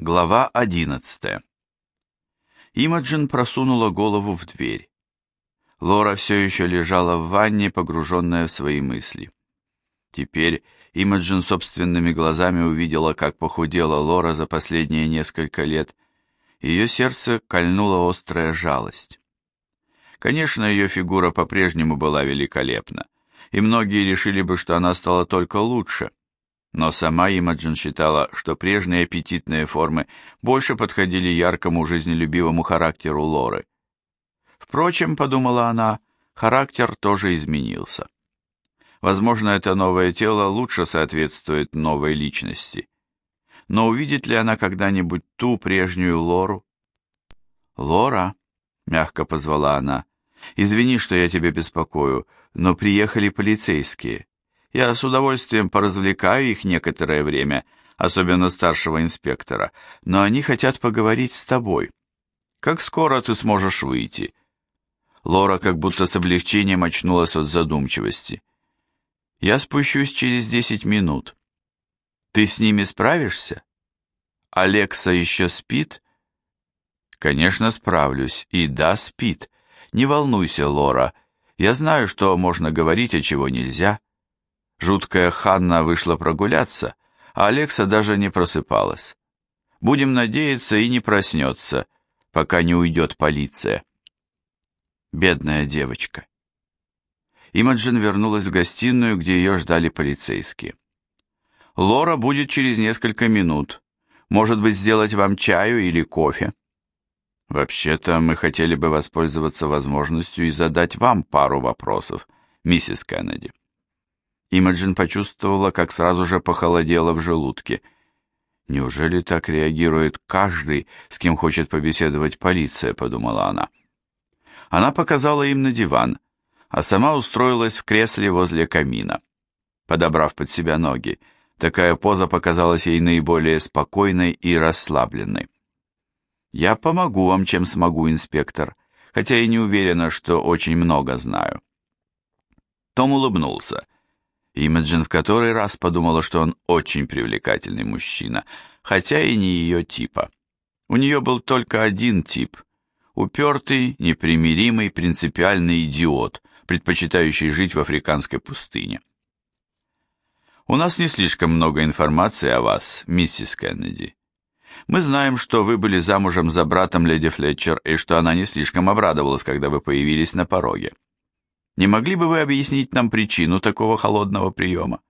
Глава одиннадцатая. Имаджин просунула голову в дверь. Лора все еще лежала в ванне, погруженная в свои мысли. Теперь Имаджин собственными глазами увидела, как похудела Лора за последние несколько лет. Ее сердце кольнула острая жалость. Конечно, ее фигура по-прежнему была великолепна, и многие решили бы, что она стала только лучше, но сама Имаджин считала, что прежние аппетитные формы больше подходили яркому жизнелюбивому характеру Лоры. Впрочем, подумала она, характер тоже изменился. Возможно, это новое тело лучше соответствует новой личности. Но увидит ли она когда-нибудь ту прежнюю Лору? «Лора», — мягко позвала она, — «извини, что я тебя беспокою, но приехали полицейские. Я с удовольствием поразвлекаю их некоторое время, особенно старшего инспектора, но они хотят поговорить с тобой. Как скоро ты сможешь выйти?» Лора как будто с облегчением очнулась от задумчивости. «Я спущусь через десять минут. Ты с ними справишься? Алекса еще спит?» «Конечно, справлюсь. И да, спит. Не волнуйся, Лора. Я знаю, что можно говорить, а чего нельзя. Жуткая Ханна вышла прогуляться, а Алекса даже не просыпалась. Будем надеяться и не проснется, пока не уйдет полиция. Бедная девочка. Имаджин вернулась в гостиную, где ее ждали полицейские. «Лора будет через несколько минут. Может быть, сделать вам чаю или кофе?» «Вообще-то мы хотели бы воспользоваться возможностью и задать вам пару вопросов, миссис Кеннеди». Имаджин почувствовала, как сразу же похолодело в желудке. «Неужели так реагирует каждый, с кем хочет побеседовать полиция?» — подумала она. Она показала им на диван, а сама устроилась в кресле возле камина. Подобрав под себя ноги, такая поза показалась ей наиболее спокойной и расслабленной. «Я помогу вам, чем смогу, инспектор, хотя и не уверена, что очень много знаю». Том улыбнулся. Имаджин в который раз подумала, что он очень привлекательный мужчина, хотя и не ее типа. У нее был только один тип – упертый, непримиримый, принципиальный идиот, предпочитающий жить в африканской пустыне. У нас не слишком много информации о вас, миссис Кеннеди. Мы знаем, что вы были замужем за братом леди Флетчер и что она не слишком обрадовалась, когда вы появились на пороге. Не могли бы вы объяснить нам причину такого холодного приема?»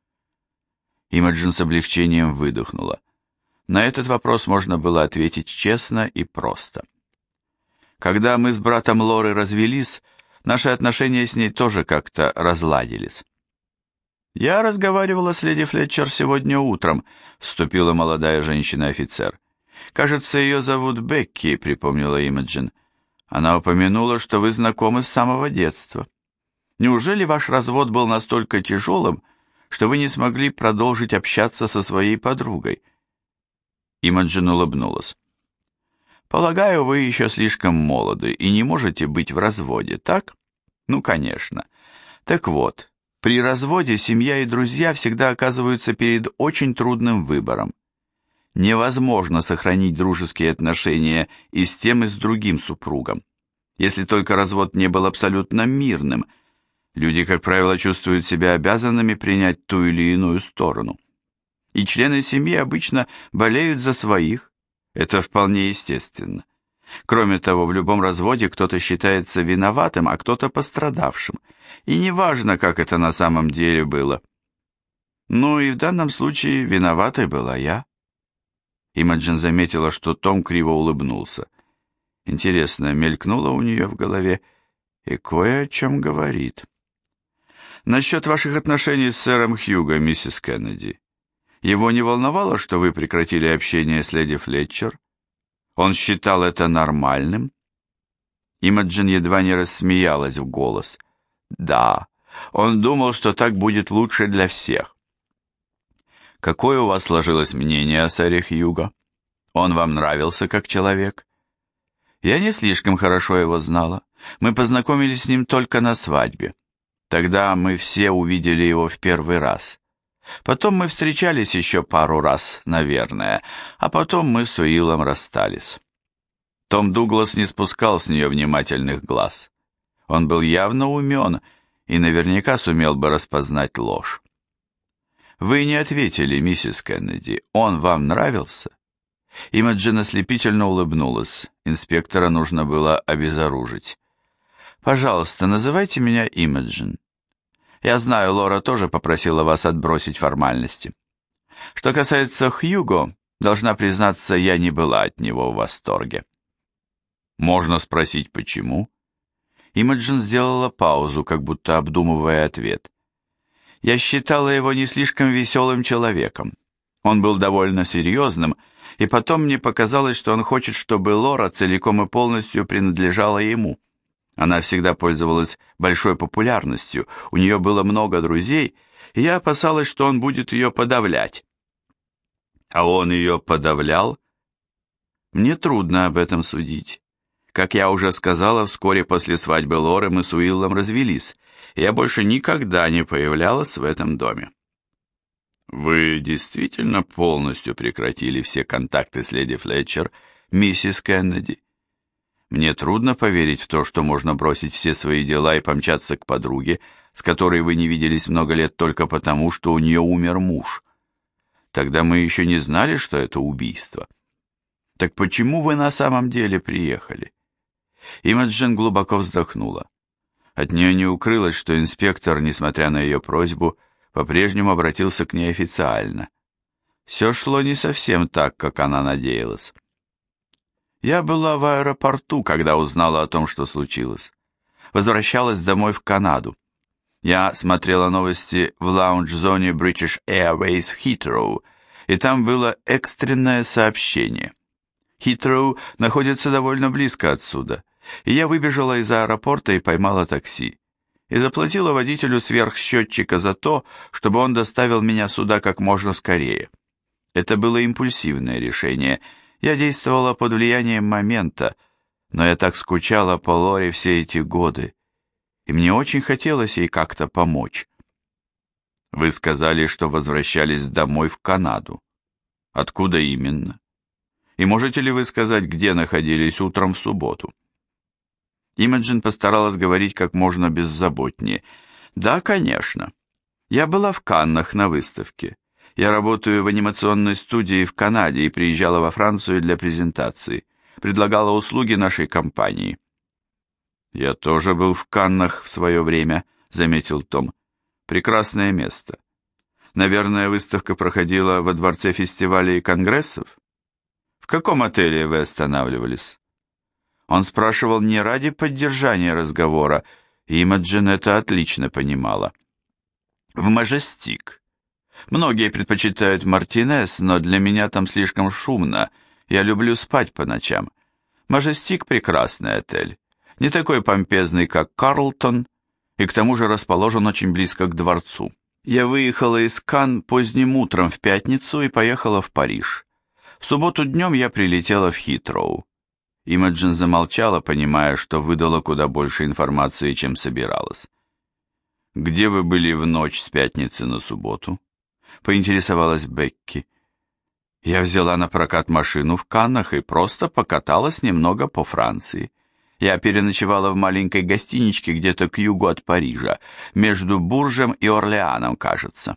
Имаджин с облегчением выдохнула. На этот вопрос можно было ответить честно и просто. Когда мы с братом Лоры развелись, наши отношения с ней тоже как-то разладились. «Я разговаривала с леди Флетчер сегодня утром», — вступила молодая женщина-офицер. «Кажется, ее зовут Бекки», — припомнила Имаджин. «Она упомянула, что вы знакомы с самого детства». Неужели ваш развод был настолько тяжелым, что вы не смогли продолжить общаться со своей подругой?» Имаджин улыбнулась. «Полагаю, вы еще слишком молоды и не можете быть в разводе, так? Ну, конечно. Так вот, при разводе семья и друзья всегда оказываются перед очень трудным выбором. Невозможно сохранить дружеские отношения и с тем, и с другим супругом, если только развод не был абсолютно мирным – Люди, как правило, чувствуют себя обязанными принять ту или иную сторону. И члены семьи обычно болеют за своих. Это вполне естественно. Кроме того, в любом разводе кто-то считается виноватым, а кто-то пострадавшим. И неважно, как это на самом деле было. Ну и в данном случае виноватой была я. Имаджин заметила, что Том криво улыбнулся. Интересно, мелькнуло у нее в голове, и кое о чем говорит. Насчет ваших отношений с сэром Хьюго, миссис Кеннеди. Его не волновало, что вы прекратили общение с леди Флетчер? Он считал это нормальным? Имаджин едва не рассмеялась в голос. Да, он думал, что так будет лучше для всех. Какое у вас сложилось мнение о сэре Хьюго? Он вам нравился как человек? Я не слишком хорошо его знала. Мы познакомились с ним только на свадьбе. Тогда мы все увидели его в первый раз. Потом мы встречались еще пару раз, наверное, а потом мы с Уиллом расстались. Том Дуглас не спускал с нее внимательных глаз. Он был явно умен и наверняка сумел бы распознать ложь. «Вы не ответили, миссис Кеннеди. Он вам нравился?» Имаджин ослепительно улыбнулась. Инспектора нужно было обезоружить. «Пожалуйста, называйте меня Имаджин. Я знаю, Лора тоже попросила вас отбросить формальности. Что касается Хьюго, должна признаться, я не была от него в восторге». «Можно спросить, почему?» Имаджин сделала паузу, как будто обдумывая ответ. «Я считала его не слишком веселым человеком. Он был довольно серьезным, и потом мне показалось, что он хочет, чтобы Лора целиком и полностью принадлежала ему. Она всегда пользовалась большой популярностью, у нее было много друзей, и я опасалась, что он будет ее подавлять. А он ее подавлял? Мне трудно об этом судить. Как я уже сказала, вскоре после свадьбы Лоры мы с Уиллом развелись, и я больше никогда не появлялась в этом доме. Вы действительно полностью прекратили все контакты с леди Флетчер, миссис Кеннеди? Мне трудно поверить в то, что можно бросить все свои дела и помчаться к подруге, с которой вы не виделись много лет только потому, что у нее умер муж. Тогда мы еще не знали, что это убийство. Так почему вы на самом деле приехали? Имаджин глубоко вздохнула. От нее не укрылось, что инспектор, несмотря на ее просьбу, по-прежнему обратился к ней официально. Все шло не совсем так, как она надеялась. Я была в аэропорту, когда узнала о том, что случилось. Возвращалась домой в Канаду. Я смотрела новости в лаунж-зоне British Airways в Хитроу, и там было экстренное сообщение. Хитроу находится довольно близко отсюда и я выбежала из аэропорта и поймала такси. И заплатила водителю сверхсчетчика за то, чтобы он доставил меня сюда как можно скорее. Это было импульсивное решение. Я действовала под влиянием момента, но я так скучала по Лоре все эти годы, и мне очень хотелось ей как-то помочь. Вы сказали, что возвращались домой в Канаду. Откуда именно? И можете ли вы сказать, где находились утром в субботу? Имаджин постаралась говорить как можно беззаботнее. «Да, конечно. Я была в Каннах на выставке. Я работаю в анимационной студии в Канаде и приезжала во Францию для презентации. Предлагала услуги нашей компании». «Я тоже был в Каннах в свое время», — заметил Том. «Прекрасное место. Наверное, выставка проходила во дворце фестивалей и конгрессов? В каком отеле вы останавливались?» Он спрашивал не ради поддержания разговора, и Имаджин это отлично понимала. В Мажестик. Многие предпочитают Мартинес, но для меня там слишком шумно. Я люблю спать по ночам. Мажестик – прекрасный отель. Не такой помпезный, как Карлтон, и к тому же расположен очень близко к дворцу. Я выехала из Кан поздним утром в пятницу и поехала в Париж. В субботу днем я прилетела в Хитроу. Имаджин замолчала, понимая, что выдала куда больше информации, чем собиралась. «Где вы были в ночь с пятницы на субботу?» — поинтересовалась Бекки. «Я взяла на прокат машину в Каннах и просто покаталась немного по Франции. Я переночевала в маленькой гостиничке где-то к югу от Парижа, между Буржем и Орлеаном, кажется».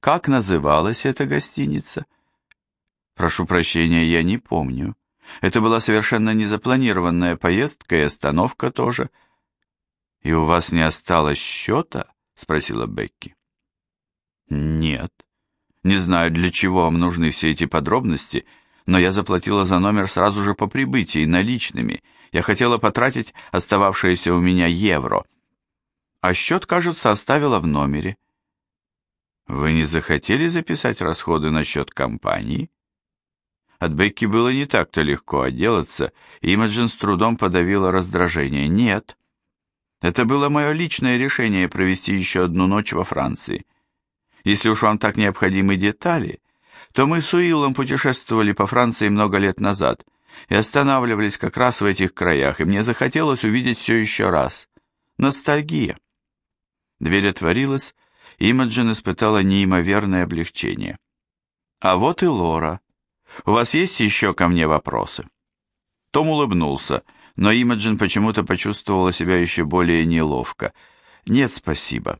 «Как называлась эта гостиница?» «Прошу прощения, я не помню». Это была совершенно незапланированная поездка и остановка тоже. «И у вас не осталось счета?» — спросила Бекки. «Нет. Не знаю, для чего вам нужны все эти подробности, но я заплатила за номер сразу же по прибытии, наличными. Я хотела потратить остававшиеся у меня евро. А счет, кажется, оставила в номере». «Вы не захотели записать расходы на счет компании?» От Бекки было не так-то легко отделаться, и Имаджин с трудом подавила раздражение. «Нет. Это было мое личное решение провести еще одну ночь во Франции. Если уж вам так необходимы детали, то мы с Уиллом путешествовали по Франции много лет назад и останавливались как раз в этих краях, и мне захотелось увидеть все еще раз. Ностальгия». Дверь отворилась, Имаджин испытала неимоверное облегчение. «А вот и Лора. У вас есть еще ко мне вопросы?» Том улыбнулся, но Имаджин почему-то почувствовала себя еще более неловко. «Нет, спасибо.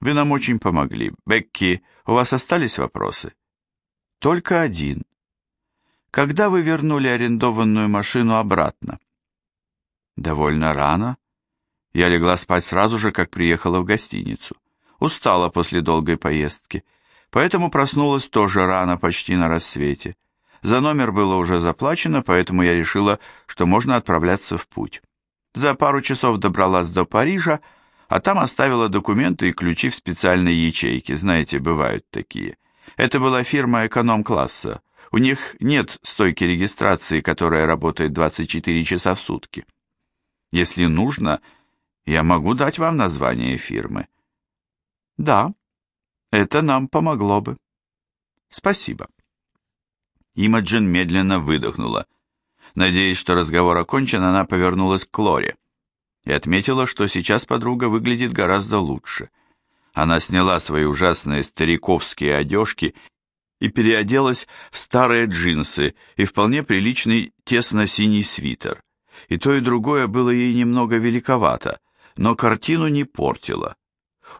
Вы нам очень помогли. Бекки, у вас остались вопросы?» «Только один. Когда вы вернули арендованную машину обратно?» «Довольно рано. Я легла спать сразу же, как приехала в гостиницу. Устала после долгой поездки, поэтому проснулась тоже рано, почти на рассвете. За номер было уже заплачено, поэтому я решила, что можно отправляться в путь. За пару часов добралась до Парижа, а там оставила документы и ключи в специальной ячейке, знаете, бывают такие. Это была фирма эконом-класса. У них нет стойки регистрации, которая работает 24 часа в сутки. Если нужно, я могу дать вам название фирмы. Да, это нам помогло бы. Спасибо. Имаджин медленно выдохнула. Надеясь, что разговор окончен, она повернулась к Лоре и отметила, что сейчас подруга выглядит гораздо лучше. Она сняла свои ужасные стариковские одежки и переоделась в старые джинсы и вполне приличный тесно-синий свитер. И то, и другое было ей немного великовато, но картину не портило.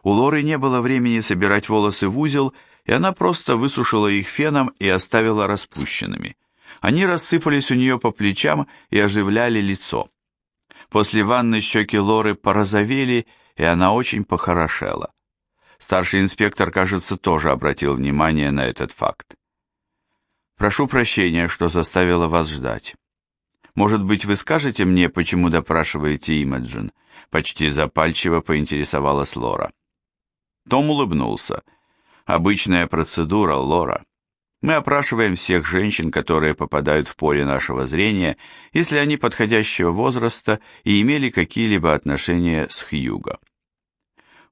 У Лоры не было времени собирать волосы в узел, и она просто высушила их феном и оставила распущенными. Они рассыпались у нее по плечам и оживляли лицо. После ванны щеки Лоры порозовели, и она очень похорошела. Старший инспектор, кажется, тоже обратил внимание на этот факт. «Прошу прощения, что заставила вас ждать. Может быть, вы скажете мне, почему допрашиваете Имаджин?» Почти запальчиво поинтересовалась Лора. Том улыбнулся. «Обычная процедура, Лора. Мы опрашиваем всех женщин, которые попадают в поле нашего зрения, если они подходящего возраста и имели какие-либо отношения с Хьюго».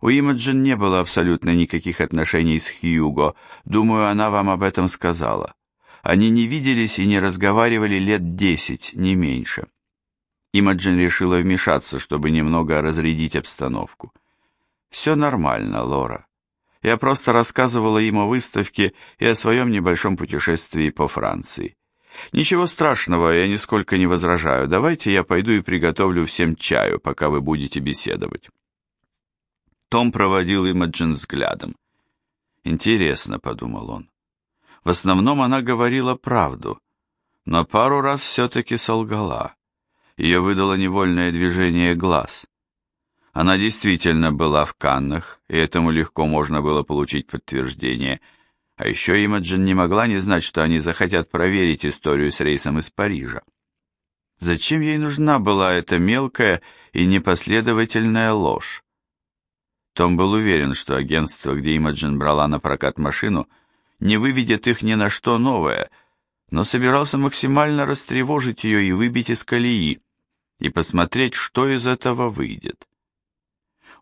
У Имаджин не было абсолютно никаких отношений с Хьюго, думаю, она вам об этом сказала. Они не виделись и не разговаривали лет десять, не меньше. Имаджин решила вмешаться, чтобы немного разрядить обстановку. «Все нормально, Лора. Я просто рассказывала им о выставке и о своем небольшом путешествии по Франции. Ничего страшного, я нисколько не возражаю. Давайте я пойду и приготовлю всем чаю, пока вы будете беседовать». Том проводил Имаджин взглядом. «Интересно», — подумал он. В основном она говорила правду, но пару раз все-таки солгала. Ее выдало невольное движение глаз. Она действительно была в Каннах, и этому легко можно было получить подтверждение. А еще Имаджин не могла не знать, что они захотят проверить историю с рейсом из Парижа. Зачем ей нужна была эта мелкая и непоследовательная ложь? Том был уверен, что агентство, где Имаджин брала на прокат машину, не выведет их ни на что новое, но собирался максимально растревожить ее и выбить из колеи, и посмотреть, что из этого выйдет.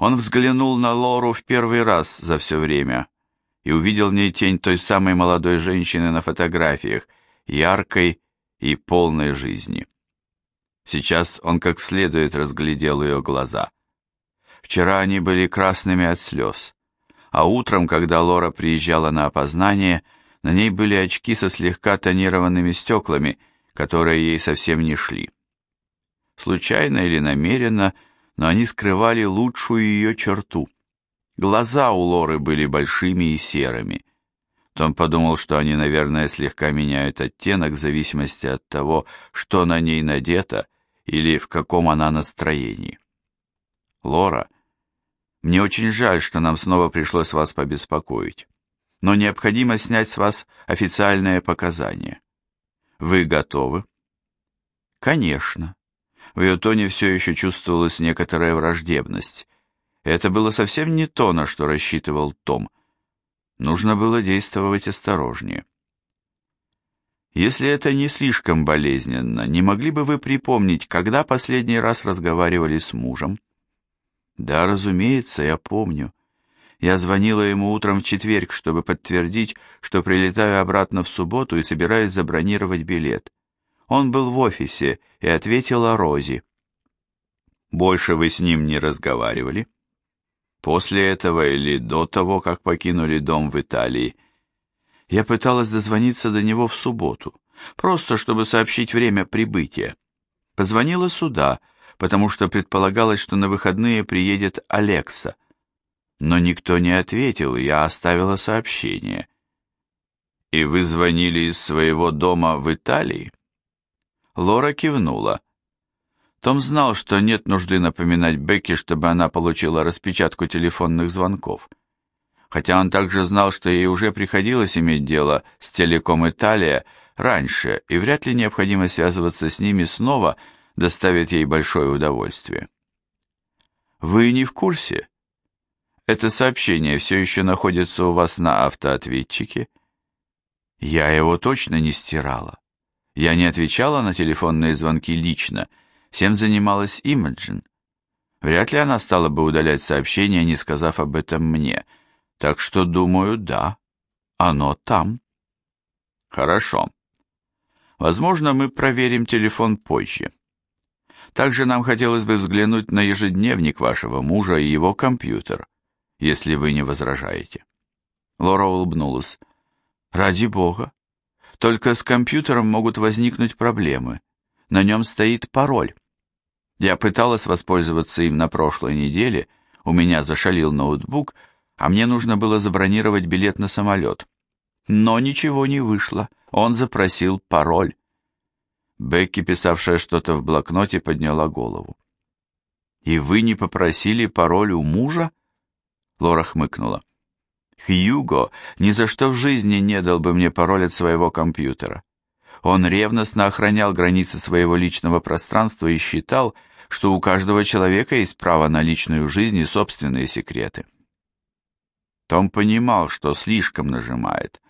Он взглянул на Лору в первый раз за все время и увидел в ней тень той самой молодой женщины на фотографиях, яркой и полной жизни. Сейчас он как следует разглядел ее глаза. Вчера они были красными от слез, а утром, когда Лора приезжала на опознание, на ней были очки со слегка тонированными стеклами, которые ей совсем не шли. Случайно или намеренно – но они скрывали лучшую ее черту. Глаза у Лоры были большими и серыми. Том подумал, что они, наверное, слегка меняют оттенок в зависимости от того, что на ней надето или в каком она настроении. «Лора, мне очень жаль, что нам снова пришлось вас побеспокоить, но необходимо снять с вас официальные показания. Вы готовы?» «Конечно», в ее тоне все еще чувствовалась некоторая враждебность. Это было совсем не то, на что рассчитывал Том. Нужно было действовать осторожнее. Если это не слишком болезненно, не могли бы вы припомнить, когда последний раз разговаривали с мужем? Да, разумеется, я помню. Я звонила ему утром в четверг, чтобы подтвердить, что прилетаю обратно в субботу и собираюсь забронировать билет. Он был в офисе и ответила Рози. «Больше вы с ним не разговаривали?» После этого или до того, как покинули дом в Италии. Я пыталась дозвониться до него в субботу, просто чтобы сообщить время прибытия. Позвонила сюда, потому что предполагалось, что на выходные приедет Алекса. Но никто не ответил, я оставила сообщение. «И вы звонили из своего дома в Италии?» Лора кивнула. Том знал, что нет нужды напоминать Бекке, чтобы она получила распечатку телефонных звонков. Хотя он также знал, что ей уже приходилось иметь дело с Телеком Италия раньше, и вряд ли необходимо связываться с ними снова доставит ей большое удовольствие. «Вы не в курсе? Это сообщение все еще находится у вас на автоответчике?» Я его точно не стирала. Я не отвечала на телефонные звонки лично, всем занималась Имаджин. Вряд ли она стала бы удалять сообщения, не сказав об этом мне. Так что, думаю, да, оно там. Хорошо. Возможно, мы проверим телефон позже. Также нам хотелось бы взглянуть на ежедневник вашего мужа и его компьютер, если вы не возражаете. Лора улыбнулась. Ради бога. Только с компьютером могут возникнуть проблемы. На нем стоит пароль. Я пыталась воспользоваться им на прошлой неделе, у меня зашалил ноутбук, а мне нужно было забронировать билет на самолет. Но ничего не вышло, он запросил пароль. Бекки, писавшая что-то в блокноте, подняла голову. «И вы не попросили пароль у мужа?» Лора хмыкнула. Хьюго ни за что в жизни не дал бы мне пароль от своего компьютера. Он ревностно охранял границы своего личного пространства и считал, что у каждого человека есть право на личную жизнь и собственные секреты. Том понимал, что слишком нажимает,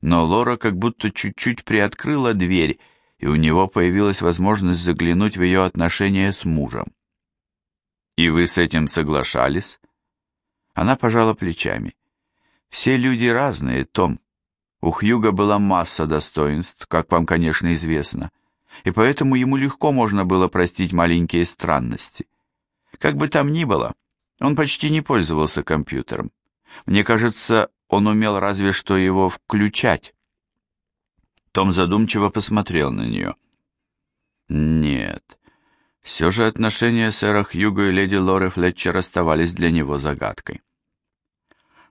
но Лора как будто чуть-чуть приоткрыла дверь, и у него появилась возможность заглянуть в ее отношения с мужем. «И вы с этим соглашались?» Она пожала плечами. Все люди разные, Том. У Хьюга была масса достоинств, как вам, конечно, известно, и поэтому ему легко можно было простить маленькие странности. Как бы там ни было, он почти не пользовался компьютером. Мне кажется, он умел разве что его включать. Том задумчиво посмотрел на нее. Нет, все же отношения сэра Хьюга и леди Лоры Флетчер оставались для него загадкой.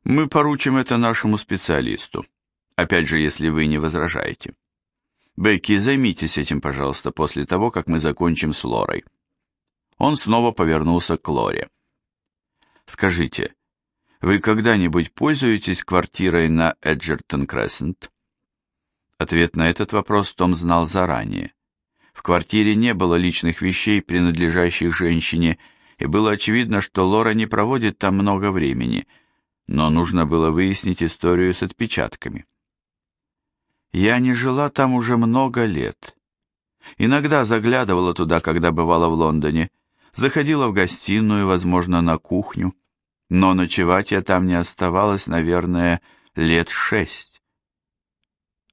Мы поручим это нашему специалисту. Опять же, если вы не возражаете. Бекки, займитесь этим, пожалуйста, после того, как мы закончим с Лорой. Он снова повернулся к Лоре. Скажите, вы когда-нибудь пользуетесь квартирой на Эджертон Крессент? Ответ на этот вопрос Том знал заранее. В квартире не было личных вещей, принадлежащих женщине, и было очевидно, что Лора не проводит там много времени – но нужно было выяснить историю с отпечатками. Я не жила там уже много лет. Иногда заглядывала туда, когда бывала в Лондоне, заходила в гостиную, возможно, на кухню, но ночевать я там не оставалась, наверное, лет шесть.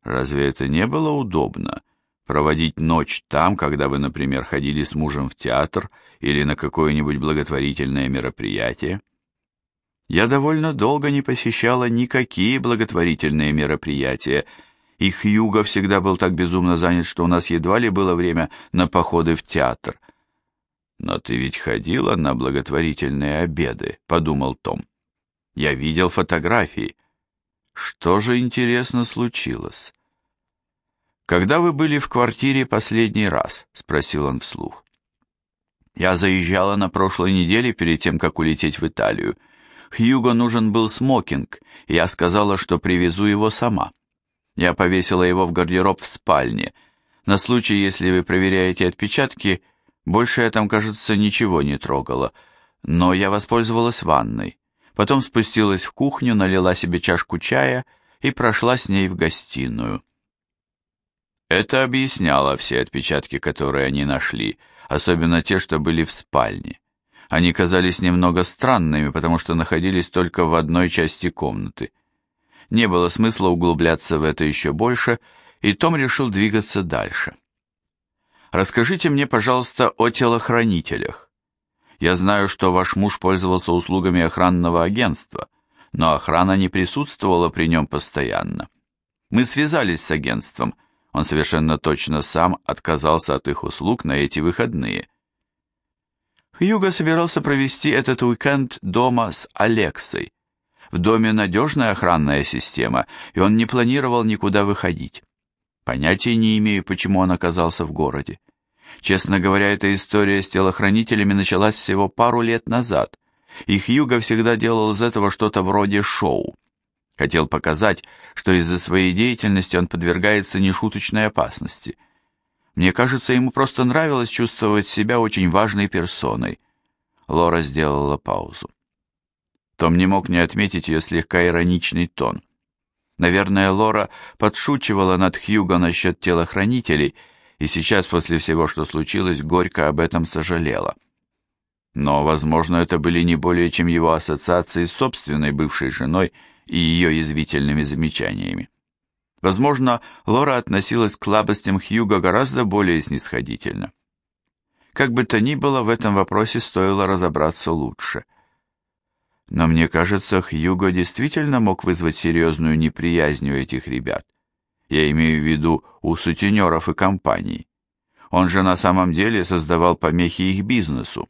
Разве это не было удобно, проводить ночь там, когда вы, например, ходили с мужем в театр или на какое-нибудь благотворительное мероприятие? Я довольно долго не посещала никакие благотворительные мероприятия, и Хьюго всегда был так безумно занят, что у нас едва ли было время на походы в театр. «Но ты ведь ходила на благотворительные обеды», — подумал Том. «Я видел фотографии. Что же, интересно, случилось?» «Когда вы были в квартире последний раз?» — спросил он вслух. «Я заезжала на прошлой неделе перед тем, как улететь в Италию. Хьюго нужен был смокинг, я сказала, что привезу его сама. Я повесила его в гардероб в спальне. На случай, если вы проверяете отпечатки, больше я там, кажется, ничего не трогала. Но я воспользовалась ванной. Потом спустилась в кухню, налила себе чашку чая и прошла с ней в гостиную. Это объясняло все отпечатки, которые они нашли, особенно те, что были в спальне. Они казались немного странными, потому что находились только в одной части комнаты. Не было смысла углубляться в это еще больше, и Том решил двигаться дальше. «Расскажите мне, пожалуйста, о телохранителях. Я знаю, что ваш муж пользовался услугами охранного агентства, но охрана не присутствовала при нем постоянно. Мы связались с агентством, он совершенно точно сам отказался от их услуг на эти выходные. Хьюго собирался провести этот уикенд дома с Алексой. В доме надежная охранная система, и он не планировал никуда выходить. Понятия не имею, почему он оказался в городе. Честно говоря, эта история с телохранителями началась всего пару лет назад, и Хьюго всегда делал из этого что-то вроде шоу. Хотел показать, что из-за своей деятельности он подвергается нешуточной опасности. Мне кажется, ему просто нравилось чувствовать себя очень важной персоной. Лора сделала паузу. Том не мог не отметить ее слегка ироничный тон. Наверное, Лора подшучивала над Хьюго насчет телохранителей, и сейчас, после всего, что случилось, горько об этом сожалела. Но, возможно, это были не более чем его ассоциации с собственной бывшей женой и ее язвительными замечаниями. Возможно, Лора относилась к слабостям Хьюга гораздо более снисходительно. Как бы то ни было, в этом вопросе стоило разобраться лучше – но мне кажется, Хьюго действительно мог вызвать серьезную неприязнь у этих ребят. Я имею в виду у сутенеров и компаний. Он же на самом деле создавал помехи их бизнесу.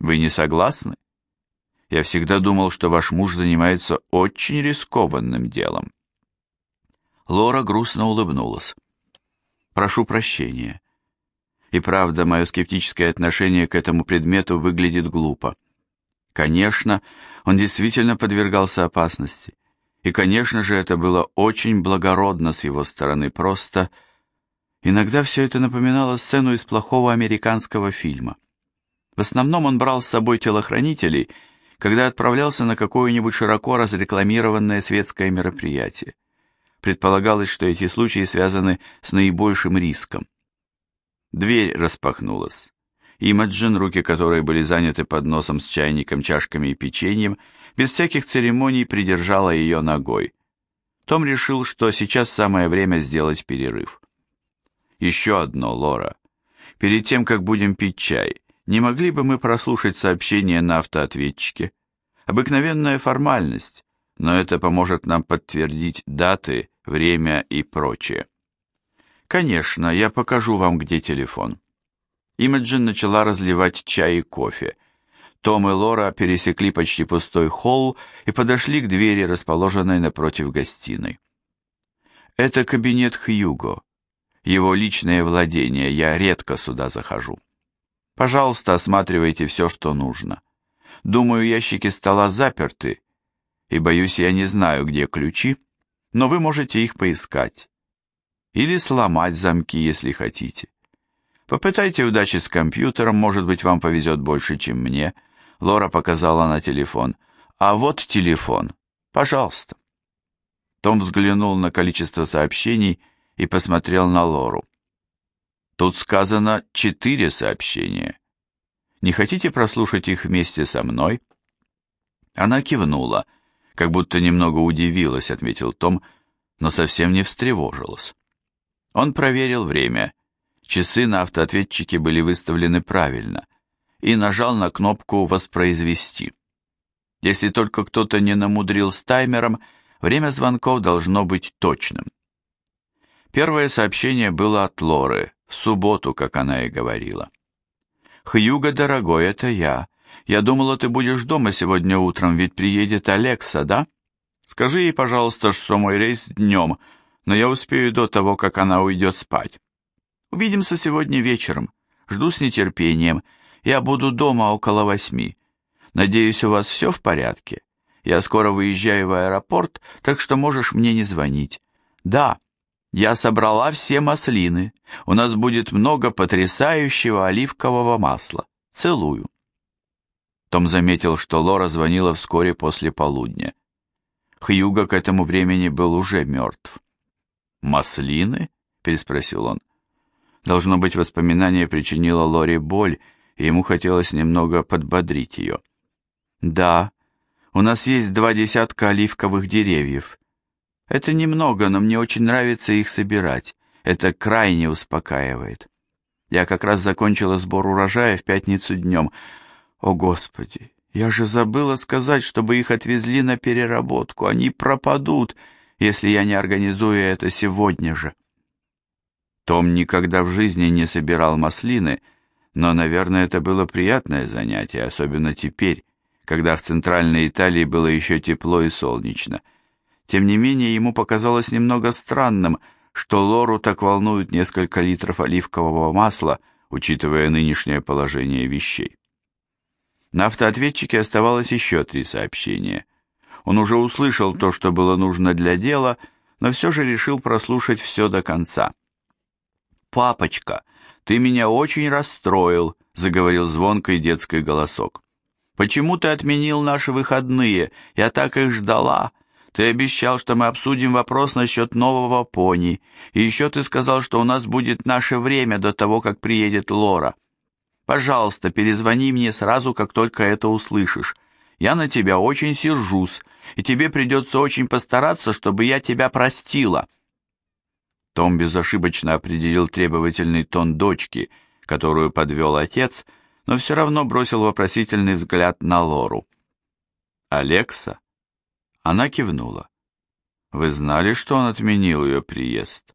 Вы не согласны? Я всегда думал, что ваш муж занимается очень рискованным делом. Лора грустно улыбнулась. Прошу прощения. И правда, мое скептическое отношение к этому предмету выглядит глупо. Конечно, он действительно подвергался опасности. И, конечно же, это было очень благородно с его стороны, просто... Иногда все это напоминало сцену из плохого американского фильма. В основном он брал с собой телохранителей, когда отправлялся на какое-нибудь широко разрекламированное светское мероприятие. Предполагалось, что эти случаи связаны с наибольшим риском. Дверь распахнулась. Имаджин, руки которой были заняты подносом с чайником, чашками и печеньем, без всяких церемоний придержала ее ногой. Том решил, что сейчас самое время сделать перерыв. Еще одно, Лора. Перед тем, как будем пить чай, не могли бы мы прослушать сообщение на автоответчике? Обыкновенная формальность, но это поможет нам подтвердить даты, время и прочее. Конечно, я покажу вам, где телефон. Имаджин начала разливать чай и кофе. Том и Лора пересекли почти пустой холл и подошли к двери, расположенной напротив гостиной. «Это кабинет Хьюго. Его личное владение, я редко сюда захожу. Пожалуйста, осматривайте все, что нужно. Думаю, ящики стола заперты, и, боюсь, я не знаю, где ключи, но вы можете их поискать. Или сломать замки, если хотите. Попытайте удачи с компьютером, может быть, вам повезет больше, чем мне. Лора показала на телефон. А вот телефон. Пожалуйста. Том взглянул на количество сообщений и посмотрел на Лору. Тут сказано четыре сообщения. Не хотите прослушать их вместе со мной? Она кивнула, как будто немного удивилась, отметил Том, но совсем не встревожилась. Он проверил время Часы на автоответчике были выставлены правильно и нажал на кнопку «Воспроизвести». Если только кто-то не намудрил с таймером, время звонков должно быть точным. Первое сообщение было от Лоры, в субботу, как она и говорила. «Хьюго, дорогой, это я. Я думала, ты будешь дома сегодня утром, ведь приедет Алекса, да? Скажи ей, пожалуйста, что мой рейс днем, но я успею до того, как она уйдет спать. Увидимся сегодня вечером. Жду с нетерпением. Я буду дома около восьми. Надеюсь, у вас все в порядке? Я скоро выезжаю в аэропорт, так что можешь мне не звонить. Да, я собрала все маслины. У нас будет много потрясающего оливкового масла. Целую. Том заметил, что Лора звонила вскоре после полудня. Хьюго к этому времени был уже мертв. «Маслины?» — переспросил он. Должно быть, воспоминание причинило Лори боль, и ему хотелось немного подбодрить ее. «Да, у нас есть два десятка оливковых деревьев. Это немного, но мне очень нравится их собирать. Это крайне успокаивает. Я как раз закончила сбор урожая в пятницу днем. О, Господи, я же забыла сказать, чтобы их отвезли на переработку. Они пропадут, если я не организую это сегодня же. Том никогда в жизни не собирал маслины, но, наверное, это было приятное занятие, особенно теперь, когда в центральной Италии было еще тепло и солнечно. Тем не менее, ему показалось немного странным, что Лору так волнуют несколько литров оливкового масла, учитывая нынешнее положение вещей. На автоответчике оставалось еще три сообщения. Он уже услышал то, что было нужно для дела, но все же решил прослушать все до конца. «Папочка, ты меня очень расстроил», — заговорил звонкий детский голосок. «Почему ты отменил наши выходные? Я так их ждала. Ты обещал, что мы обсудим вопрос насчет нового пони, и еще ты сказал, что у нас будет наше время до того, как приедет Лора. Пожалуйста, перезвони мне сразу, как только это услышишь. Я на тебя очень сержусь, и тебе придется очень постараться, чтобы я тебя простила». Том безошибочно определил требовательный тон дочки, которую подвел отец, но все равно бросил вопросительный взгляд на Лору. «Алекса?» Она кивнула. «Вы знали, что он отменил ее приезд?»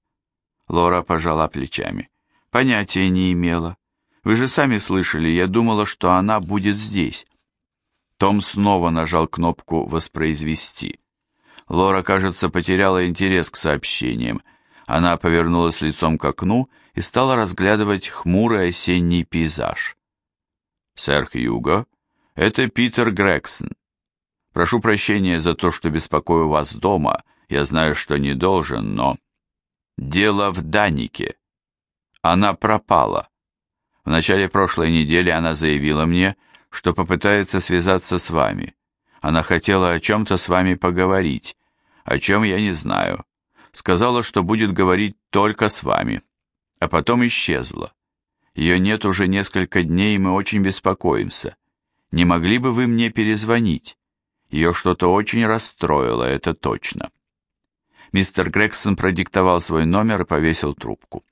Лора пожала плечами. «Понятия не имела. Вы же сами слышали, я думала, что она будет здесь». Том снова нажал кнопку «Воспроизвести». Лора, кажется, потеряла интерес к сообщениям, она повернулась лицом к окну и стала разглядывать хмурый осенний пейзаж. «Сэр Хьюго, это Питер Грегсон. Прошу прощения за то, что беспокою вас дома, я знаю, что не должен, но...» «Дело в Данике. Она пропала. В начале прошлой недели она заявила мне, что попытается связаться с вами. Она хотела о чем-то с вами поговорить, о чем я не знаю сказала, что будет говорить только с вами, а потом исчезла. Ее нет уже несколько дней, и мы очень беспокоимся. Не могли бы вы мне перезвонить? Ее что-то очень расстроило, это точно. Мистер Грегсон продиктовал свой номер и повесил трубку.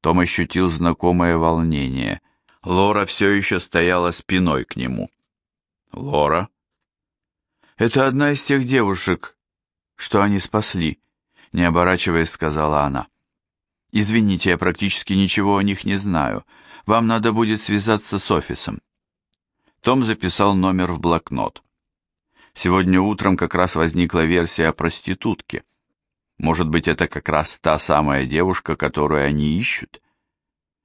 Том ощутил знакомое волнение. Лора все еще стояла спиной к нему. «Лора?» «Это одна из тех девушек, что они спасли не оборачиваясь, сказала она. «Извините, я практически ничего о них не знаю. Вам надо будет связаться с офисом». Том записал номер в блокнот. Сегодня утром как раз возникла версия о проститутке. Может быть, это как раз та самая девушка, которую они ищут?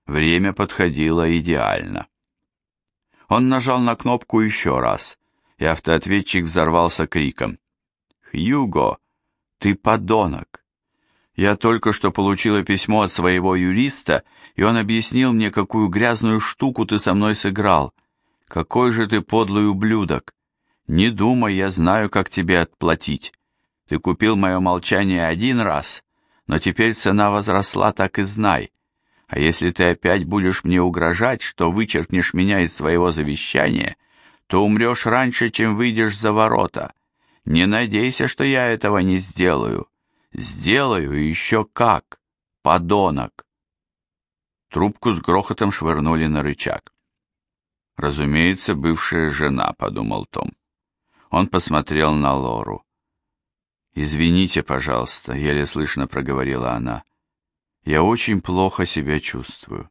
Время подходило идеально. Он нажал на кнопку еще раз, и автоответчик взорвался криком. «Хьюго, ты подонок. Я только что получила письмо от своего юриста, и он объяснил мне, какую грязную штуку ты со мной сыграл. Какой же ты подлый ублюдок. Не думай, я знаю, как тебе отплатить. Ты купил мое молчание один раз, но теперь цена возросла, так и знай. А если ты опять будешь мне угрожать, что вычеркнешь меня из своего завещания, то умрешь раньше, чем выйдешь за ворота. Не надейся, что я этого не сделаю. Сделаю еще как, подонок. Трубку с грохотом швырнули на рычаг. Разумеется, бывшая жена, подумал Том. Он посмотрел на Лору. «Извините, пожалуйста», — еле слышно проговорила она. «Я очень плохо себя чувствую».